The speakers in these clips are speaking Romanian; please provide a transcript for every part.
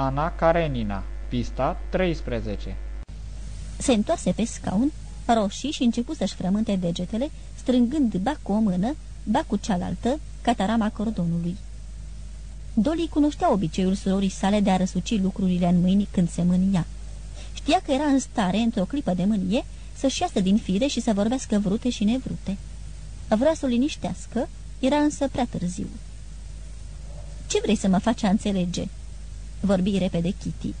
Ana Karenina, pista 13 Se întoarse pe scaun, roșii și începu să-și frământe degetele, strângând ba cu o mână, ba cu cealaltă, catarama cordonului. Dolly cunoștea obiceiul surorii sale de a răsuci lucrurile în mâini când se mânia. Știa că era în stare, într-o clipă de mânie, să-și iasă din fire și să vorbească vrute și nevrute. Vrea să o liniștească, era însă prea târziu. Ce vrei să mă faci a înțelege?" Vorbi repede Kitty.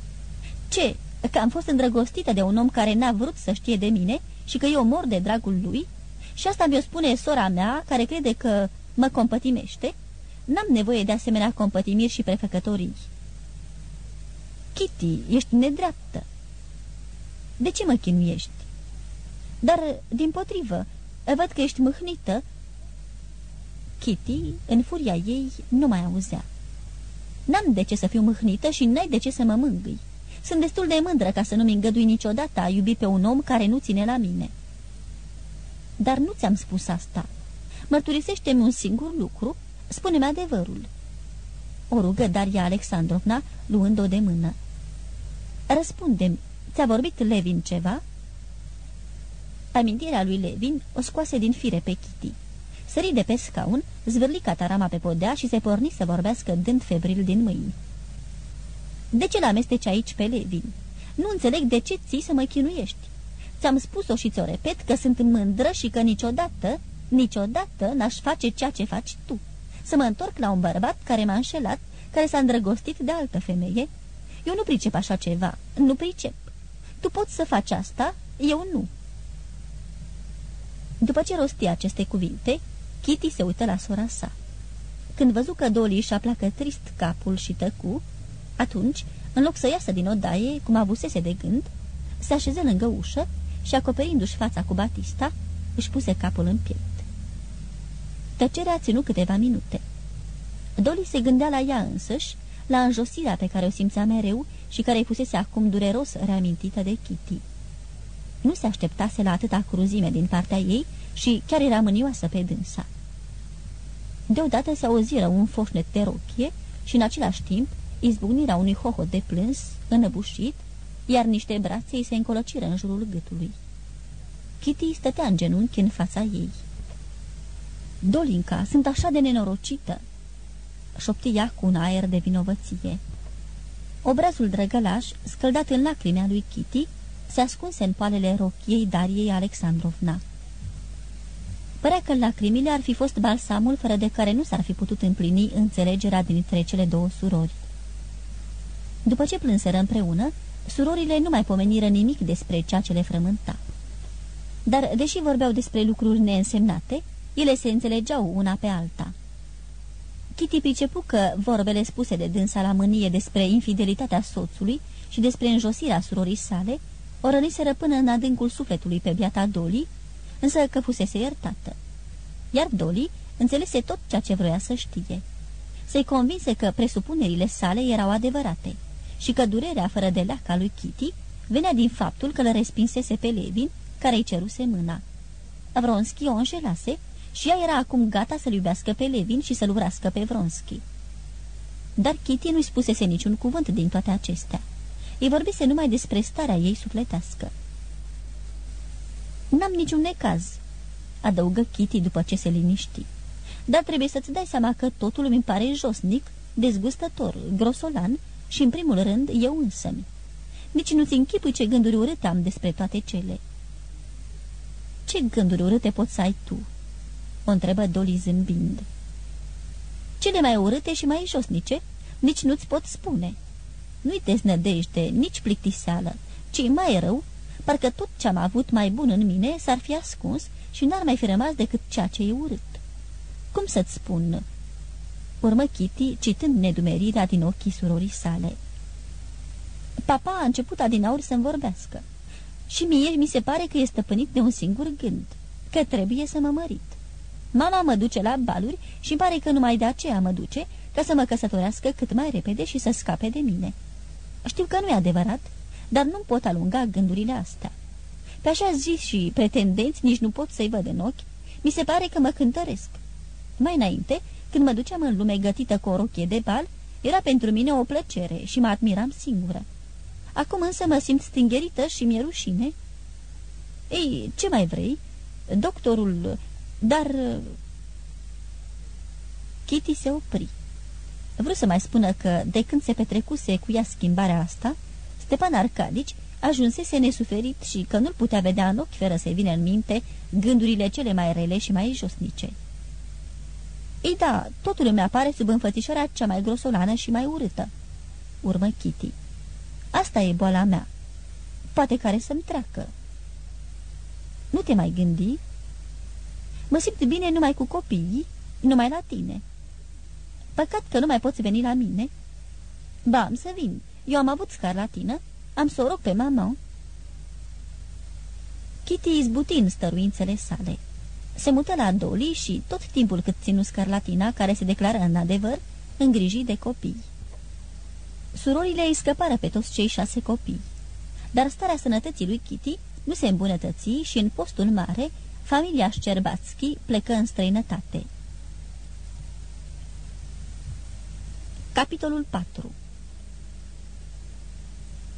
Ce? Că am fost îndrăgostită de un om care n-a vrut să știe de mine și că eu mor de dragul lui? Și asta mi-o spune sora mea, care crede că mă compătimește? N-am nevoie de asemenea compătimiri și prefăcătorii." Kitty, ești nedreaptă." De ce mă chinuiești?" Dar, din potrivă, văd că ești mâhnită." Kitty, în furia ei, nu mai auzea. N-am de ce să fiu mâhnită și n-ai de ce să mă mângâi. Sunt destul de mândră ca să nu-mi îngădui niciodată a iubi pe un om care nu ține la mine." Dar nu ți-am spus asta. Mărturisește-mi un singur lucru, spune-mi adevărul." O rugă Daria Alexandrovna, luând-o de mână. Răspunde-mi, ți-a vorbit Levin ceva?" Amintirea lui Levin o scoase din fire pe Kitty. Sări de pe scaun, zvârli catarama pe podea și se porni să vorbească dând febril din mâini. De ce l-amesteci aici pe Levin? Nu înțeleg de ce ții să mă chinuiești. Ți-am spus-o și ți-o repet că sunt mândră și că niciodată, niciodată n-aș face ceea ce faci tu. Să mă întorc la un bărbat care m-a înșelat, care s-a îndrăgostit de altă femeie. Eu nu pricep așa ceva, nu pricep. Tu poți să faci asta, eu nu. După ce rosti aceste cuvinte, Kitty se uită la sora sa. Când văzu că Dolly își aplacă trist capul și tăcu, atunci, în loc să iasă din odaie, cum avusese de gând, se așeză lângă ușă și, acoperindu-și fața cu Batista, își puse capul în piept. Tăcerea ținut câteva minute. Dolly se gândea la ea însăși, la înjosirea pe care o simțea mereu și care îi fusese acum dureros reamintită de Kitty. Nu se așteptase la atâta cruzime din partea ei și chiar era mânioasă pe dânsa. Deodată se auziră un foșnet de rochie și în același timp izbucnirea unui hohot de plâns, înăbușit, iar niște brațe îi se încolociră în jurul gâtului. Kitty stătea în genunchi în fața ei. Dolinca, sunt așa de nenorocită!" șoptia cu un aer de vinovăție. Obrazul drăgălaș, scăldat în lacrimea lui Kitty, se ascunse în palele rochiei Dariei Alexandrovna. Părea că lacrimile ar fi fost balsamul fără de care nu s-ar fi putut împlini înțelegerea dintre cele două surori. După ce plânseră împreună, surorile nu mai pomeniră nimic despre ceea ce le frământa. Dar, deși vorbeau despre lucruri neînsemnate, ele se înțelegeau una pe alta. Kitty pricepu că vorbele spuse de dânsa la mânie despre infidelitatea soțului și despre înjosirea surorii sale o răniseră până în adâncul sufletului pe biata Dolly, însă că fusese iertată. Iar Dolly înțelese tot ceea ce vroia să știe. Se convinse că presupunerile sale erau adevărate și că durerea fără de leaca lui Kitty venea din faptul că le respinsese pe Levin, care îi ceruse mâna. Vronski o înșelase și ea era acum gata să-l iubească pe Levin și să-l urască pe Vronski. Dar Kitty nu-i spusese niciun cuvânt din toate acestea. Îi vorbise numai despre starea ei sufletească. N-am niciun necaz," adăugă Kitty după ce se liniști. Dar trebuie să-ți dai seama că totul mi pare josnic, dezgustător, grosolan și, în primul rând, eu însămi. Nici nu-ți închipui ce gânduri urâte am despre toate cele." Ce gânduri urâte poți să ai tu?" o întrebă Dolly zâmbind. Cele mai urâte și mai josnice nici nu-ți pot spune. Nu-i deznădejde, nici plictiseală, ci mai rău, parcă tot ce am avut mai bun în mine s-ar fi ascuns și n-ar mai fi rămas decât ceea ce e urât. Cum să-ți spun?" Urmă Kitty, citând nedumerirea din ochii surorii sale. Papa a început adinauri să-mi vorbească. Și mie mi se pare că e stăpânit de un singur gând, că trebuie să mă mărit. Mama mă duce la baluri și îmi pare că numai de aceea mă duce, ca să mă căsătorească cât mai repede și să scape de mine. Știu că nu e adevărat, dar nu pot alunga gândurile astea. Pe așa zis și pretendenți nici nu pot să-i văd în ochi, mi se pare că mă cântăresc. Mai înainte, când mă duceam în lume gătită cu o rochie de bal, Era pentru mine o plăcere și mă admiram singură. Acum însă mă simt stingerită și mi-e rușine. Ei, ce mai vrei? Doctorul... Dar... Kitty se opri. Vreau să mai spună că, de când se petrecuse cu ea schimbarea asta, Stepan Arcadici ajunsese nesuferit și că nu-l putea vedea în ochi fără să-i vină în minte gândurile cele mai rele și mai josnice. Ei da, totul îmi apare sub înfățișarea cea mai grosolană și mai urâtă. Urmă Kitty. Asta e boala mea. Poate care să-mi treacă. Nu te mai gândi? Mă simt bine numai cu copiii, numai la tine. Păcat că nu mai poți veni la mine. Ba, am să vin. Eu am avut scarlatină. Am să o rog pe mama. Kitty izbuti în stăruințele sale. Se mută la Dolly și, tot timpul cât ținu scarlatina, care se declară în adevăr, îngriji de copii. Surorile îi scăpară pe toți cei șase copii. Dar starea sănătății lui Kitty nu se îmbunătăți și în postul mare, familia Șcerbațchi plecă în străinătate. Capitolul 4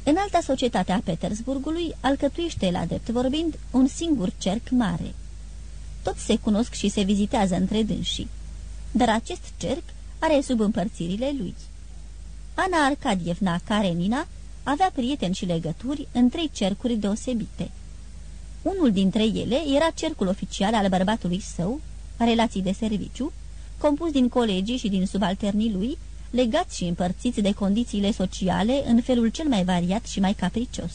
În alta societate a Petersburgului alcătuiește, la drept vorbind, un singur cerc mare. Toți se cunosc și se vizitează între dânsii, dar acest cerc are subîmpărțirile lui. Ana Arcadievna Karenina avea prieteni și legături în trei cercuri deosebite. Unul dintre ele era cercul oficial al bărbatului său, relații de serviciu, compus din colegii și din subalternii lui, legați și împărțiți de condițiile sociale în felul cel mai variat și mai capricios.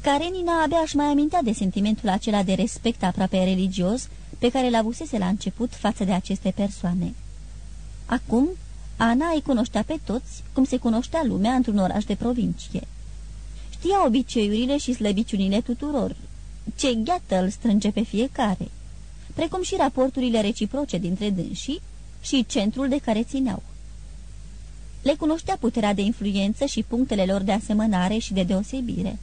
Karenina abia își mai amintea de sentimentul acela de respect aproape religios pe care l-avusese la început față de aceste persoane. Acum, Ana îi cunoștea pe toți, cum se cunoștea lumea într-un oraș de provincie. Știa obiceiurile și slăbiciunile tuturor, ce gheată îl strânge pe fiecare, precum și raporturile reciproce dintre dânsii și centrul de care țineau. Le cunoștea puterea de influență și punctele lor de asemănare și de deosebire.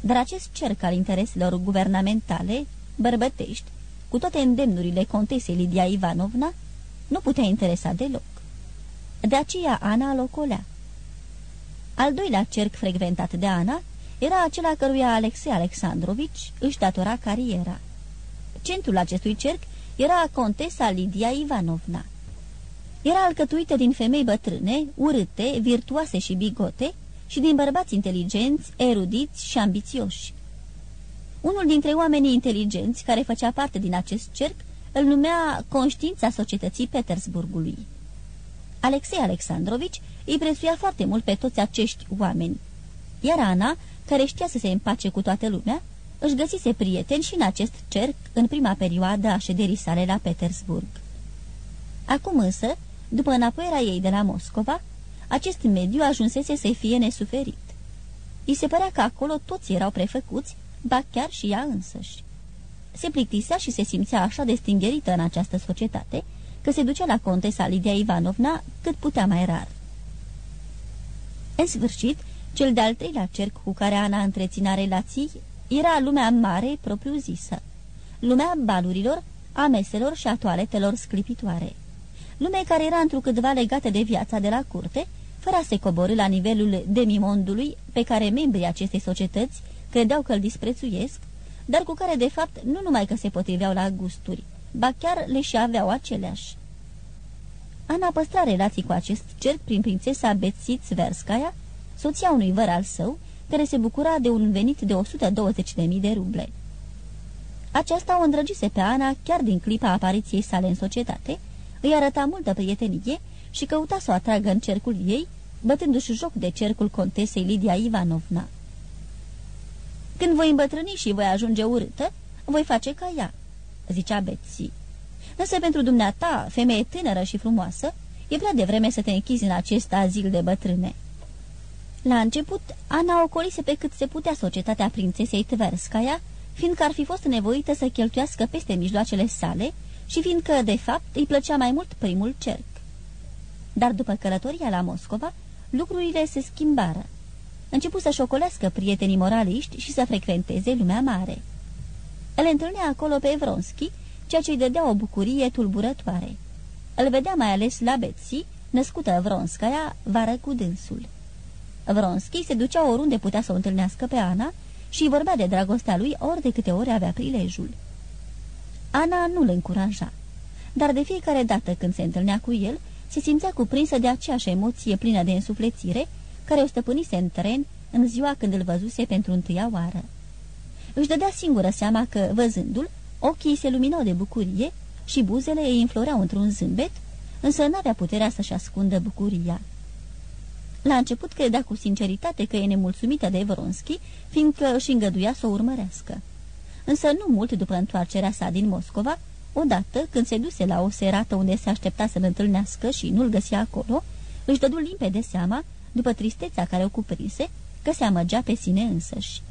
Dar acest cerc al intereselor guvernamentale, bărbătești, cu toate îndemnurile contesei Lidia Ivanovna, nu putea interesa deloc. De aceea Ana locolea. Al doilea cerc frecventat de Ana era acela căruia Alexei Alexandrovici își datora cariera. Centrul acestui cerc era contesa Lidia Ivanovna. Era alcătuită din femei bătrâne, urâte, virtuoase și bigote și din bărbați inteligenți, erudiți și ambițioși. Unul dintre oamenii inteligenți care făcea parte din acest cerc îl numea conștiința societății Petersburgului. Alexei Alexandrovici îi prețuia foarte mult pe toți acești oameni, iar Ana, care știa să se împace cu toată lumea, își găsise prieteni și în acest cerc în prima perioadă a șederii sale la Petersburg. Acum însă, după înapoierea ei de la Moscova, acest mediu ajunsese să-i fie nesuferit. I se părea că acolo toți erau prefăcuți, ba chiar și ea însăși. Se plictisea și se simțea așa de stingerită în această societate, că se ducea la contesa Lidia Ivanovna cât putea mai rar. În sfârșit, cel de-al treilea cerc cu care Ana întreținea relații era lumea mare propriu-zisă, lumea balurilor, a meselor și a toaletelor sclipitoare. Lume care era întrucâtva legată de viața de la curte, fără a se coborâ la nivelul demimondului pe care membrii acestei societăți credeau că îl disprețuiesc, dar cu care de fapt nu numai că se potriveau la gusturi, ba chiar le și aveau aceleași. Ana păstra relații cu acest cerc prin prințesa Betsy Tverskaya, soția unui văr al său, care se bucura de un venit de 120.000 de ruble. Aceasta o îndrăgise pe Ana chiar din clipa apariției sale în societate, îi arăta multă prietenie și căuta să o atragă în cercul ei, bătându-și joc de cercul contesei Lidia Ivanovna. Când voi îmbătrâni și voi ajunge urâtă, voi face ca ea," zicea Betsy. Însă pentru dumneata, femeie tânără și frumoasă, e prea devreme să te închizi în acest azil de bătrâne." La început, Ana ocolise pe cât se putea societatea prințesei Tverskaya, fiindcă ar fi fost nevoită să cheltuiască peste mijloacele sale și fiindcă, de fapt, îi plăcea mai mult primul cerc. Dar după călătoria la Moscova, lucrurile se schimbară. Începu să șocolească prietenii moraliști și să frecventeze lumea mare. Îl întâlnea acolo pe Vronski, ceea ce îi dădea o bucurie tulburătoare. Îl vedea mai ales la Betsy, născută Vronskaya, vară cu dânsul. Vronski se ducea oriunde putea să o întâlnească pe Ana și vorbea de dragostea lui ori de câte ori avea prilejul. Ana nu-l încuraja, dar de fiecare dată când se întâlnea cu el, se simțea cuprinsă de aceeași emoție plină de însuflețire care o stăpânise în tren în ziua când îl văzuse pentru întâia oară. Își dădea singură seama că, văzându-l, ochii se luminau de bucurie și buzele îi înfloreau într-un zâmbet, însă n-avea puterea să-și ascundă bucuria. La început credea cu sinceritate că e nemulțumită de Vronski, fiindcă își îngăduia să o urmărească. Însă nu mult după întoarcerea sa din Moscova, odată când se duse la o serată unde se aștepta să-l întâlnească și nu-l găsea acolo, își dădu limpede seama, după tristețea care o cuprinse, că se amăgea pe sine însăși.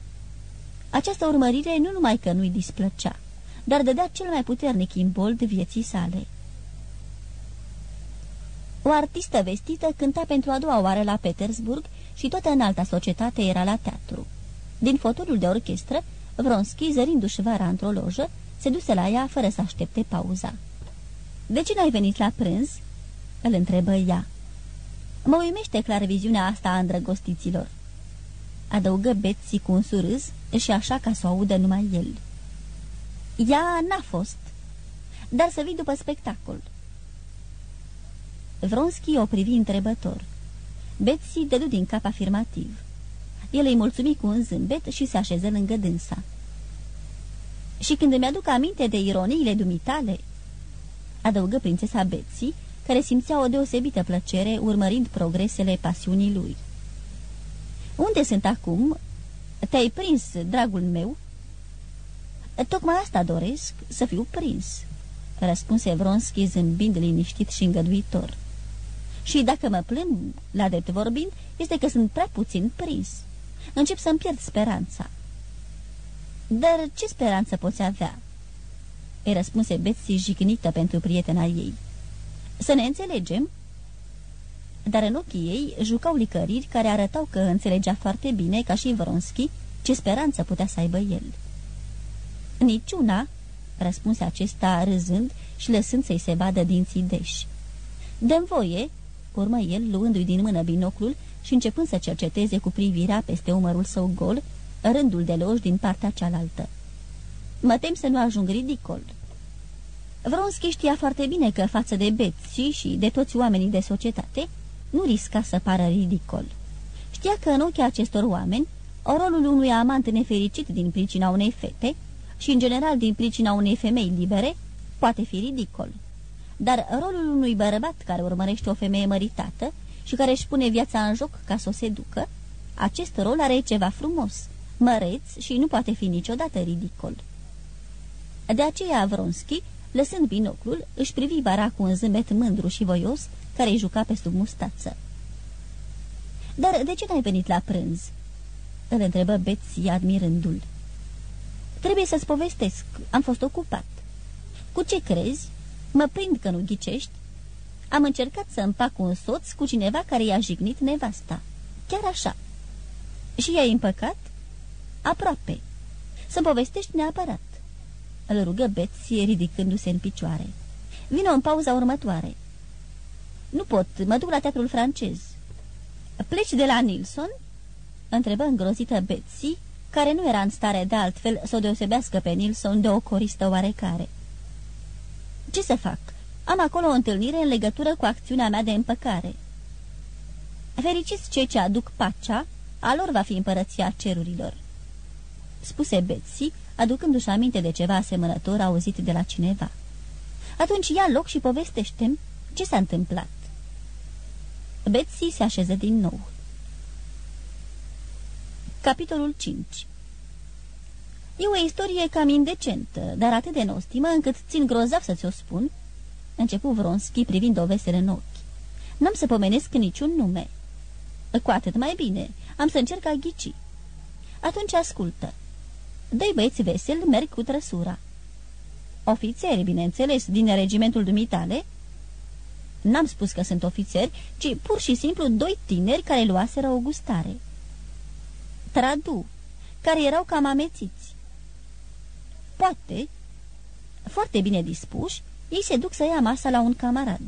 Această urmărire nu numai că nu-i displăcea, dar dădea cel mai puternic imbold vieții sale. O artistă vestită cânta pentru a doua oară la Petersburg și toată înalta societate era la teatru. Din fotolul de orchestră, Vronski, zărindu-și vara într-o lojă, se duse la ea fără să aștepte pauza. De ce n-ai venit la prânz?" îl întrebă ea. Mă uimește clar viziunea asta a îndrăgostiților." Adăugă Betsy cu un surâs și așa ca să o audă numai el. Ea n-a fost, dar să vii după spectacol." Vronski o privi întrebător. Betsy dădu din cap afirmativ. El îi mulțumi cu un zâmbet și se așeză lângă dânsa. Și când îmi aduc aminte de ironiile dumitale, adăugă prințesa Betsy, care simțea o deosebită plăcere urmărind progresele pasiunii lui. Unde sunt acum? Te-ai prins, dragul meu?" Tocmai asta doresc, să fiu prins," răspunse Vronski zâmbind liniștit și îngăduitor. Și dacă mă plâng, la drept vorbind, este că sunt prea puțin prins. Încep să-mi pierd speranța." Dar ce speranță poți avea?" îi răspunse Betsy jignită pentru prietena ei. Să ne înțelegem?" Dar în ochii ei jucau licăriri care arătau că înțelegea foarte bine, ca și Vronski, ce speranță putea să aibă el. Niciuna," răspunse acesta râzând și lăsând să-i se vadă dinții deși. Dăm voie," urmă el, luându-i din mână binoclul și începând să cerceteze cu privirea peste umărul său gol, rândul de loși din partea cealaltă. Mă tem să nu ajung ridicol." Vronski știa foarte bine că față de Betsy și de toți oamenii de societate, nu risca să pară ridicol. Știa că în ochii acestor oameni, rolul unui amant nefericit din pricina unei fete și, în general, din pricina unei femei libere, poate fi ridicol. Dar rolul unui bărbat care urmărește o femeie măritată și care își pune viața în joc ca să o seducă, acest rol are ceva frumos, măreț și nu poate fi niciodată ridicol. De aceea Vronski, lăsând binoclul, își privi bara cu un zâmbet mândru și voios, care îi juca pe sub mustață. Dar de ce n-ai venit la prânz?" îl întrebă Betsy admirându-l. Trebuie să-ți povestesc, am fost ocupat." Cu ce crezi? Mă prind că nu ghicești. Am încercat să împac un soț cu cineva care i-a jignit nevasta. Chiar așa. Și i-ai împăcat? Aproape. Să-mi povestești neapărat. Îl rugă Betsy ridicându-se în picioare. Vino în pauza următoare. Nu pot, mă duc la teatrul francez. Pleci de la Nilsson? Întrebă îngrozită Betsy, care nu era în stare de altfel să o deosebească pe Nilsson de o coristă oarecare. Ce să fac? Am acolo o întâlnire în legătură cu acțiunea mea de împăcare. Fericiți cei ce aduc pacea, a lor va fi împărăția cerurilor. Spuse Betsy, aducându-și aminte de ceva asemănător auzit de la cineva. Atunci ia loc și povestește ce s-a întâmplat. Betsy se așeză din nou. Capitolul 5 E o istorie cam indecentă, dar atât de nostimă încât țin grozav să ți-o spun, începu Vronski privind-o vesel în ochi. N-am să pomenesc niciun nume. Cu atât mai bine, am să încerc a ghici. Atunci ascultă. Doi băieți veseli merg cu trăsura. Ofițeri, bineînțeles, din regimentul dumitale, N-am spus că sunt ofițeri, ci pur și simplu doi tineri care luaseră o gustare. Tradu, care erau cam amețiți. Poate, foarte bine dispuși, ei se duc să ia masa la un camarad.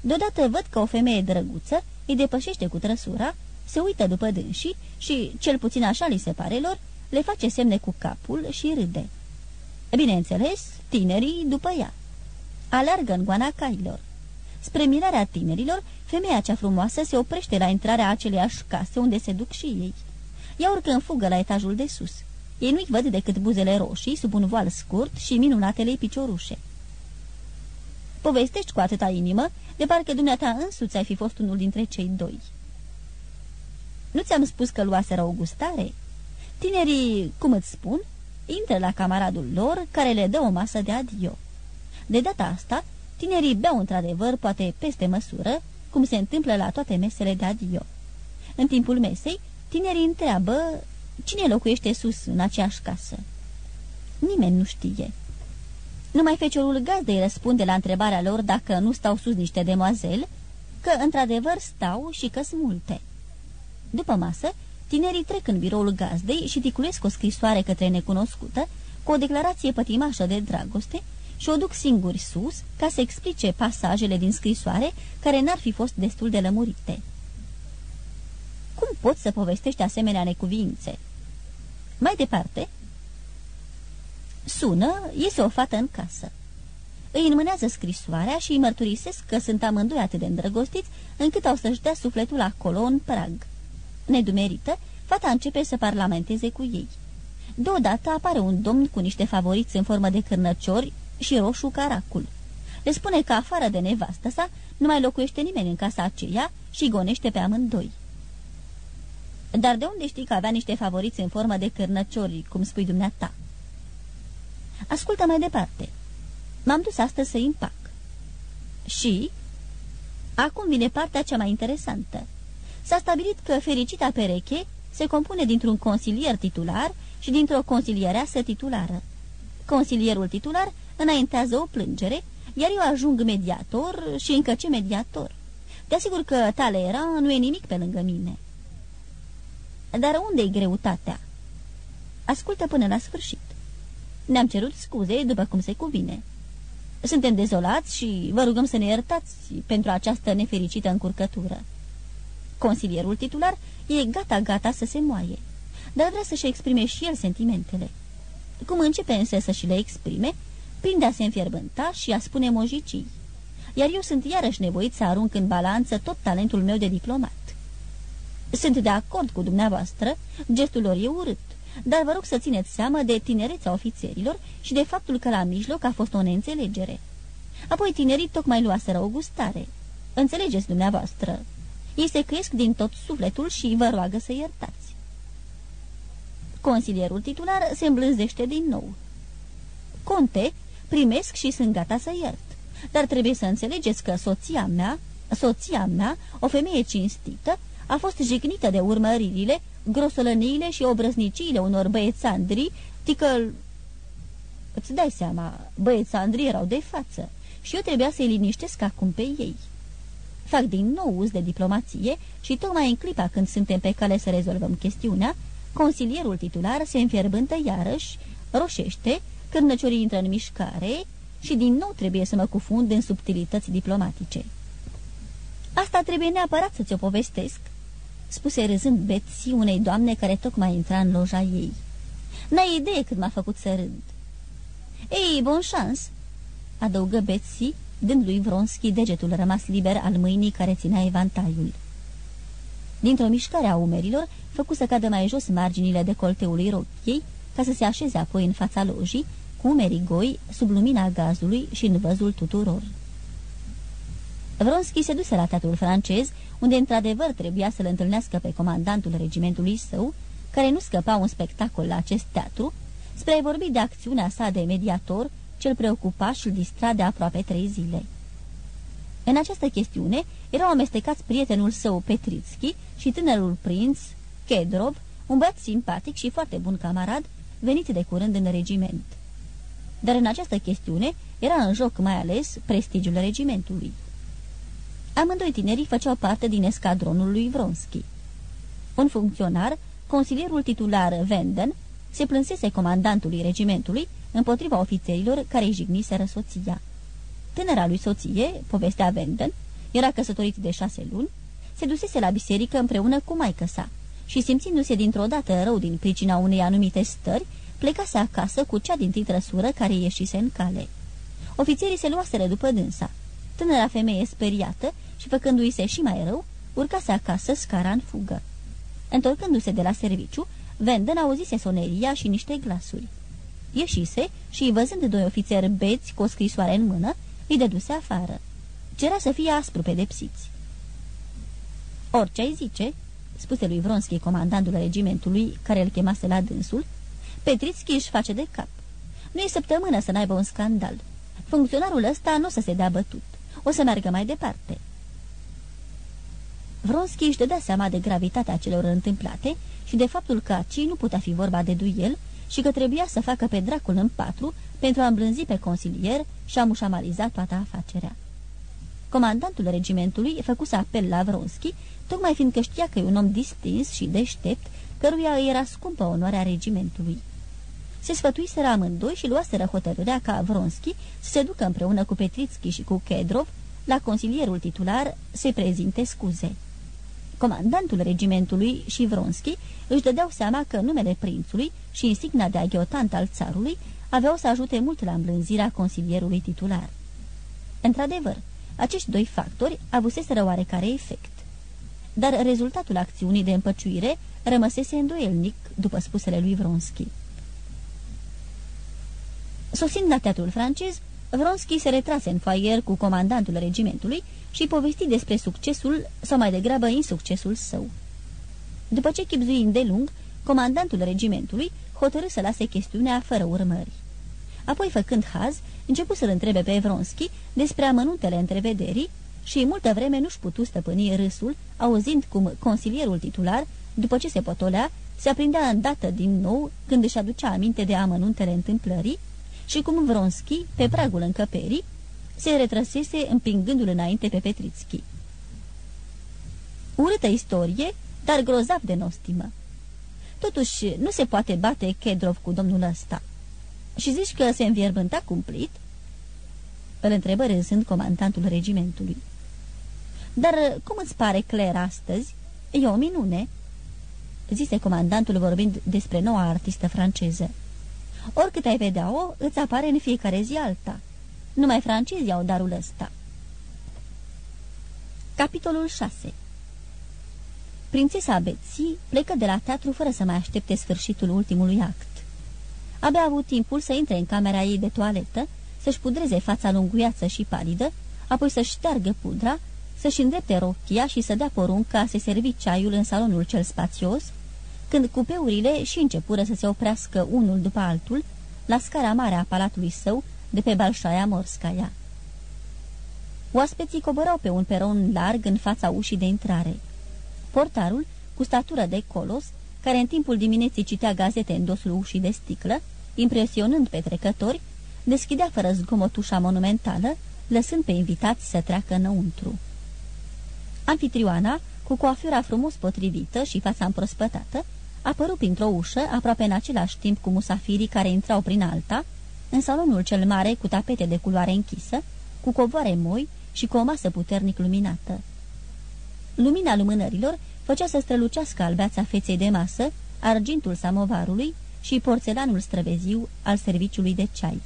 Deodată văd că o femeie drăguță îi depășește cu trăsura, se uită după dânsii și, cel puțin așa li se pare lor, le face semne cu capul și râde. Bineînțeles, tinerii după ea. Alargă în goana cailor. Spre mirarea tinerilor, femeia cea frumoasă se oprește la intrarea aceleiași case unde se duc și ei. Ea urcă în fugă la etajul de sus. Ei nu-i văd decât buzele roșii sub un voal scurt și minunatele piciorușe. Povestești cu atâta inimă, de parcă dumneata însuți ai fi fost unul dintre cei doi. Nu ți-am spus că luaseră o gustare? Tinerii, cum îți spun, intră la camaradul lor, care le dă o masă de adio. De data asta, tinerii beau într-adevăr, poate peste măsură, cum se întâmplă la toate mesele de adio. În timpul mesei, tinerii întreabă cine locuiește sus în aceeași casă. Nimeni nu știe. Numai feciorul gazdei răspunde la întrebarea lor dacă nu stau sus niște demoazel, că într-adevăr stau și că sunt multe. După masă, tinerii trec în biroul gazdei și ticulesc o scrisoare către necunoscută, cu o declarație pătimașă de dragoste și o duc singuri sus ca să explice pasajele din scrisoare care n-ar fi fost destul de lămurite. Cum poți să povestești asemenea necuvințe? Mai departe, sună, iese o fată în casă. Îi înmânează scrisoarea și îi mărturisesc că sunt amândoi atât de îndrăgostiți încât au să-și dea sufletul acolo în prag. Nedumerită, fata începe să parlamenteze cu ei. Deodată apare un domn cu niște favoriți în formă de cârnăciori și roșu caracul. Le spune că afară de nevastă sa nu mai locuiește nimeni în casa aceea și gonește pe amândoi. Dar de unde știi că avea niște favoriți în formă de cârnăciori, cum spui dumneata? Ascultă mai departe. M-am dus astăzi să împac. Și? Acum vine partea cea mai interesantă. S-a stabilit că fericita pereche se compune dintr-un consilier titular și dintr-o consiliereasă titulară. Consilierul titular înaintează o plângere, iar eu ajung mediator și încă ce mediator. Te asigur că tale era, nu e nimic pe lângă mine. Dar unde-i greutatea? Ascultă până la sfârșit. Ne-am cerut scuze după cum se cuvine. Suntem dezolați și vă rugăm să ne iertați pentru această nefericită încurcătură. Consilierul titular e gata-gata să se moaie, dar vrea să-și exprime și el sentimentele. Cum începe însă să și le exprime, prinde a se înfierbânta și a spune mojicii. Iar eu sunt iarăși nevoit să arunc în balanță tot talentul meu de diplomat. Sunt de acord cu dumneavoastră, gestul lor e urât, dar vă rog să țineți seama de tinerețea ofițerilor și de faptul că la mijloc a fost o neînțelegere. Apoi tinerii tocmai luaseră o gustare. Înțelegeți dumneavoastră. Ei se cresc din tot sufletul și vă roagă să iertați. Consilierul titular se îmblânzește din nou. Conte, primesc și sunt gata să iert. Dar trebuie să înțelegeți că soția mea, soția mea, o femeie cinstită, a fost jignită de urmăririle, grosolăniile și obrăzniciile unor băiețandri, ticăl... Îți dai seama, băiețandrii erau de față și eu trebuia să-i liniștesc acum pe ei. Fac din nou uz de diplomație și tocmai în clipa când suntem pe cale să rezolvăm chestiunea, consilierul titular se înfierbântă iarăși, roșește, cârnăciorii intră în mișcare și din nou trebuie să mă cufund în subtilități diplomatice. Asta trebuie neapărat să ți-o povestesc, spuse râzând Betsy unei doamne care tocmai intra în loja ei. N-ai idee cât m-a făcut să râd. Ei, bon șans, adăugă Betsy, dând lui Vronski degetul rămas liber al mâinii care ținea evantaiul. Dintr-o mișcare a umerilor, făcu să cadă mai jos marginile decolteului rochiei, ca să se așeze apoi în fața lojii, cu umerii goi, sub lumina gazului și în văzul tuturor. Vronski se duse la teatrul francez, unde într-adevăr trebuia să-l întâlnească pe comandantul regimentului său, care nu scăpa un spectacol la acest teatru, spre a vorbi de acțiunea sa de mediator, ce-l preocupa și îl distra de aproape trei zile. În această chestiune erau amestecați prietenul său Petritski și tânărul prinț Kedrov, un băiat simpatic și foarte bun camarad, venit de curând în regiment. Dar în această chestiune era în joc mai ales prestigiul regimentului. Amândoi tinerii făceau parte din escadronul lui Vronski. Un funcționar, consilierul titular Venden, se plânsese comandantului regimentului împotriva ofițerilor care îi jigniseră soția. Tânăra lui soție, povestea Venden, Era căsătorit de șase luni, se dusese la biserică împreună cu maică sa și simțindu-se dintr-o dată rău din pricina unei anumite stări, plecase acasă cu cea din trăsură care ieșise în cale. Ofițerii se luaseră după dânsa. Tânăra femeie speriată și făcându-i se și mai rău, urcase acasă scara în fugă. Întorcându-se de la serviciu, Venden auzise soneria și niște glasuri. Ieșise și, văzând doi ofițeri beți cu o scrisoare în mână, îi dăduse afară. Cerea să fie aspru pedepsiți. Orice ai zice, spuse lui Vronski, comandantul regimentului, care îl chemase la dânsul, Petritski își face de cap. Nu e săptămână să n-aibă un scandal. Funcționarul ăsta nu o să se dea bătut. O să meargă mai departe. Vronski își dădea seama de gravitatea celor întâmplate și de faptul că aci nu putea fi vorba de duel și că trebuia să facă pe dracul în patru pentru a îmblânzi pe consilier și a mușamaliza toată afacerea. Comandantul regimentului făcuse apel la Vronski, tocmai fiindcă știa că e un om distins și deștept, căruia îi era scumpă onoarea regimentului. Se sfătuiseră amândoi și luaseră hotărârea ca Vronski să se ducă împreună cu Petritski și cu Kedrov la consilierul titular să-i prezinte scuze. Comandantul regimentului și Vronski își dădeau seama că numele prințului și insigna de aghiotant al țarului aveau să ajute mult la îmblânzirea consilierului titular. Într-adevăr, acești doi factori avuseseră oarecare efect. Dar rezultatul acțiunii de împăciuire rămăsese îndoielnic, după spusele lui Vronski. Sosind la teatrul francez, Vronski se retrase în foaier cu comandantul regimentului și povesti despre succesul sau mai degrabă insuccesul său. După ce chipzui îndelung, comandantul regimentului hotărâ să lase chestiunea fără urmări. Apoi, făcând haz, începu să-l întrebe pe Vronski despre amănuntele întrevederii și multă vreme nu-și putu stăpâni râsul, auzind cum consilierul titular, după ce se potolea, se aprindea îndată din nou când își aducea aminte de amănuntele întâmplării și cum Vronski, pe pragul încăperii, se retrăsese împingându-l înainte pe Petritski. Urâtă istorie, dar grozav de nostimă. Totuși, nu se poate bate Kedrov cu domnul ăsta. Și zici că se învierbânta cumplit? Îl întrebă râzând comandantul regimentului. Dar cum îți pare Claire astăzi? E o minune?" zise comandantul vorbind despre noua artistă franceză. Oricât ai vedea-o, îți apare în fiecare zi alta. Numai francezii au darul ăsta. Capitolul 6 Prințesa Betsy plecă de la teatru fără să mai aștepte sfârșitul ultimului act. Abia a avut timpul să intre în camera ei de toaletă, să-și pudreze fața lunguiață și palidă, apoi să-și șteargă pudra, să-și îndrepte rochia și să dea porunca să servi ceaiul în salonul cel spațios, când cupeurile și începură să se oprească unul după altul la scara mare a palatului său de pe Balșaia Morskaya. Oaspeții coborau pe un peron larg în fața ușii de intrare. Portarul, cu statură de colos, care în timpul dimineții citea gazete în dosul ușii de sticlă, impresionând pe trecători, deschidea fără zgomot ușa monumentală, lăsând pe invitați să treacă înăuntru. Anfitrioana, cu coafura frumos potrivită și fața împrospătată, apărut printr-o ușă, aproape în același timp cu musafirii care intrau prin alta, în salonul cel mare cu tapete de culoare închisă, cu covoare moi și cu o masă puternic luminată. Lumina lumânărilor făcea să strălucească albeața feței de masă, argintul samovarului și porțelanul străveziu al serviciului de ceai.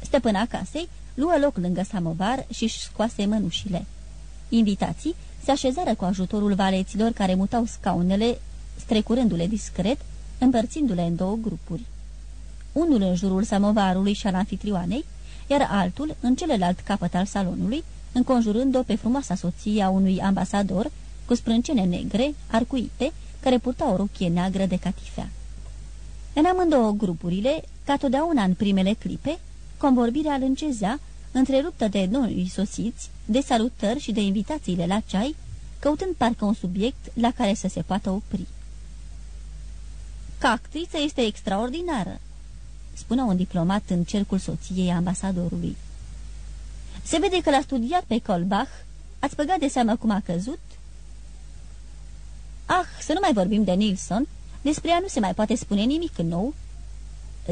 Stăpâna casei luă loc lângă samovar și-și scoase mănușile. Invitații se așezară cu ajutorul valeților care mutau scaunele, strecurându-le discret, împărțindu-le în două grupuri. Unul în jurul samovarului și al anfitrioanei, iar altul în celălalt capăt al salonului, înconjurând-o pe frumoasa soție a unui ambasador cu sprâncene negre, arcuite, care purta o rochie neagră de catifea. În amândouă grupurile, ca totdeauna în primele clipe, convorbirea lâncezea, întreruptă de noi sosiți, de salutări și de invitațiile la ceai, căutând parcă un subiect la care să se poată opri. Ca actriță este extraordinară, spunea un diplomat în cercul soției ambasadorului. Se vede că l-a studiat pe Colbach. Ați băgat de seamă cum a căzut? Ah, să nu mai vorbim de Nilsson. Despre ea nu se mai poate spune nimic nou."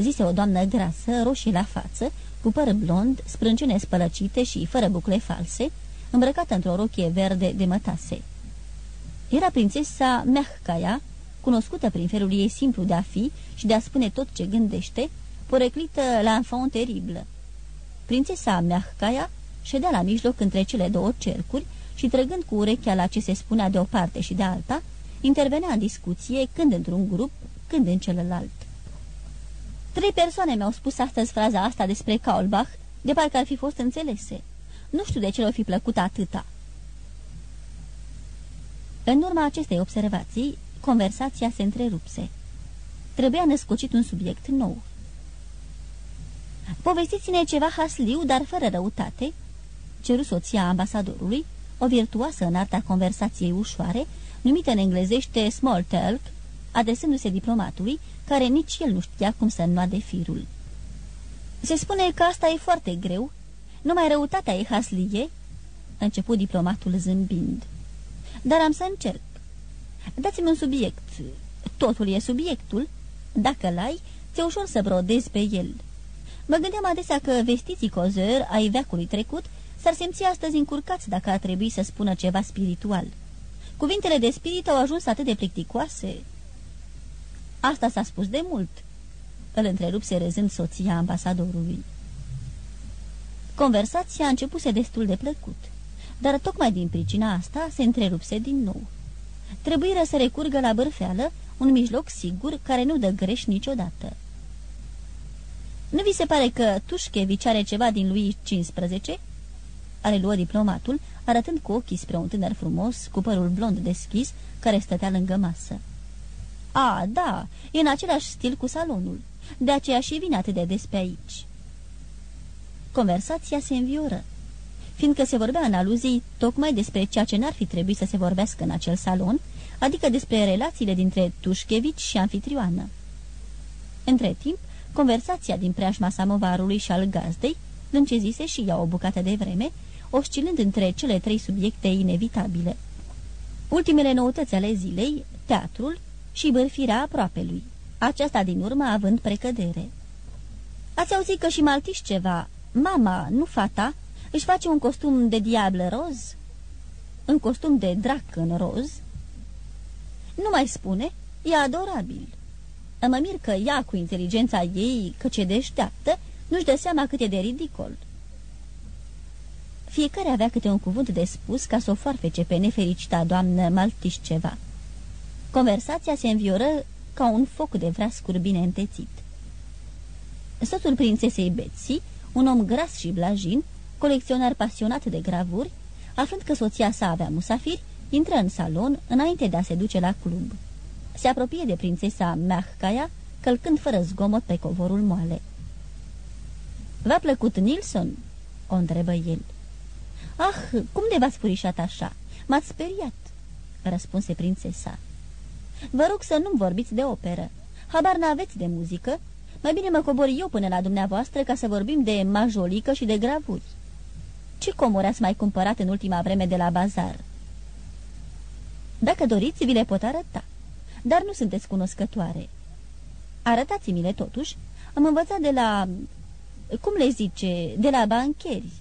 Zise o doamnă grasă, roșie la față, cu păr blond, sprâncene spălăcite și fără bucle false, îmbrăcată într-o rochie verde de mătase. Era prințesa Mehkaya, cunoscută prin felul ei simplu de a fi și de a spune tot ce gândește, poreclită la enfant teribil. Prințesa Mehkaya ședea la mijloc între cele două cercuri și, trăgând cu urechea la ce se spunea de o parte și de alta, intervenea în discuție când într-un grup, când în celălalt. Trei persoane mi-au spus astăzi fraza asta despre Kaulbach, de parcă ar fi fost înțelese. Nu știu de ce le-o fi plăcut atâta. În urma acestei observații, conversația se întrerupse. Trebuia născocit un subiect nou. Povestiți-ne ceva hasliu, dar fără răutate, ceru soția ambasadorului, o virtuoasă în arta conversației ușoare, numită în englezește small talk, adresându-se diplomatului, care nici el nu știa cum să înnoade firul. Se spune că asta e foarte greu, numai răutatea e haslie, început diplomatul zâmbind. Dar am să încerc. Dați-mi un subiect. Totul e subiectul. Dacă l-ai, ți-e ușor să brodezi pe el. Mă gândeam adesea că vestiții cozări ai veacului trecut s-ar simți astăzi încurcați dacă ar trebui să spună ceva spiritual. Cuvintele de spirit au ajuns atât de plicticoase. Asta s-a spus de mult, îl întrerupse râzând soția ambasadorului. Conversația a începuse destul de plăcut, dar tocmai din pricina asta se întrerupse din nou. Trebuie să recurgă la bărfeală, un mijloc sigur care nu dă greș niciodată. Nu vi se pare că Tușchevici are ceva din lui 15? Are luă diplomatul, arătând cu ochii spre un tânăr frumos, cu părul blond deschis, care stătea lângă masă. A, da, e în același stil cu salonul. De aceea și vine atât de des pe aici. Conversația se învioră, fiindcă se vorbea în aluzii tocmai despre ceea ce n-ar fi trebuit să se vorbească în acel salon, adică despre relațiile dintre Tușchevici și anfitrioană. Între timp, conversația din preajma samovarului și al gazdei lâncezise și ea o bucată de vreme, oscilând între cele trei subiecte inevitabile. Ultimele noutăți ale zilei, teatrul și bârfirea aproape lui, aceasta din urmă având precădere. Ați auzit că și Maltiș ceva, mama, nu fata, își face un costum de diablă roz? Un costum de drac în roz? Nu mai spune, e adorabil. Mă mir că ea, cu inteligența ei, că ce deșteaptă, nu-și dă seama cât e de ridicol. Fiecare avea câte un cuvânt de spus ca să o foarfece pe nefericita doamnă Maltiș ceva. Conversația se învioră ca un foc de vreascuri bine întețit. Soțul prințesei Betsy, un om gras și blajin, colecționar pasionat de gravuri, aflând că soția sa avea musafiri, intră în salon înainte de a se duce la club. Se apropie de prințesa Mahkaya, călcând fără zgomot pe covorul moale. V-a plăcut Nilsson?" o întrebă el. Ah, cum de v-ați furișat așa? M-ați speriat," răspunse prințesa. Vă rog să nu-mi vorbiți de operă. Habar n-aveți de muzică? Mai bine mă cobor eu până la dumneavoastră ca să vorbim de majolică și de gravuri. Ce comori ați mai cumpărat în ultima vreme de la bazar?" Dacă doriți, vi le pot arăta. Dar nu sunteți cunoscătoare. Arătați-mi-le totuși. Am învățat de la... Cum le zice? De la bancheri.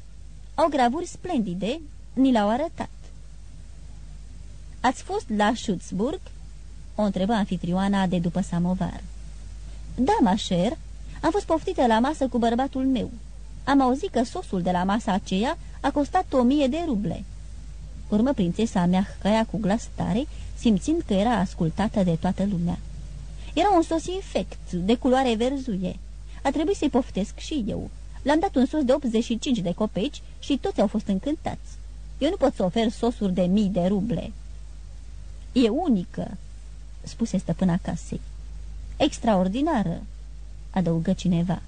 Au gravuri splendide, ni le-au arătat. Ați fost la Schutzburg?" o întrebă anfitrioana de după samovar. Da, mașer, am fost poftită la masă cu bărbatul meu. Am auzit că sosul de la masa aceea a costat o mie de ruble." Urmă prințesa mea căia cu glas tare, simțind că era ascultată de toată lumea. Era un sos infect, de culoare verzuie. A trebuit să-i poftesc și eu. L-am dat un sos de 85 de copeci și toți au fost încântați. Eu nu pot să ofer sosuri de mii de ruble. E unică, spuse stăpâna casei. Extraordinară, adăugă cineva.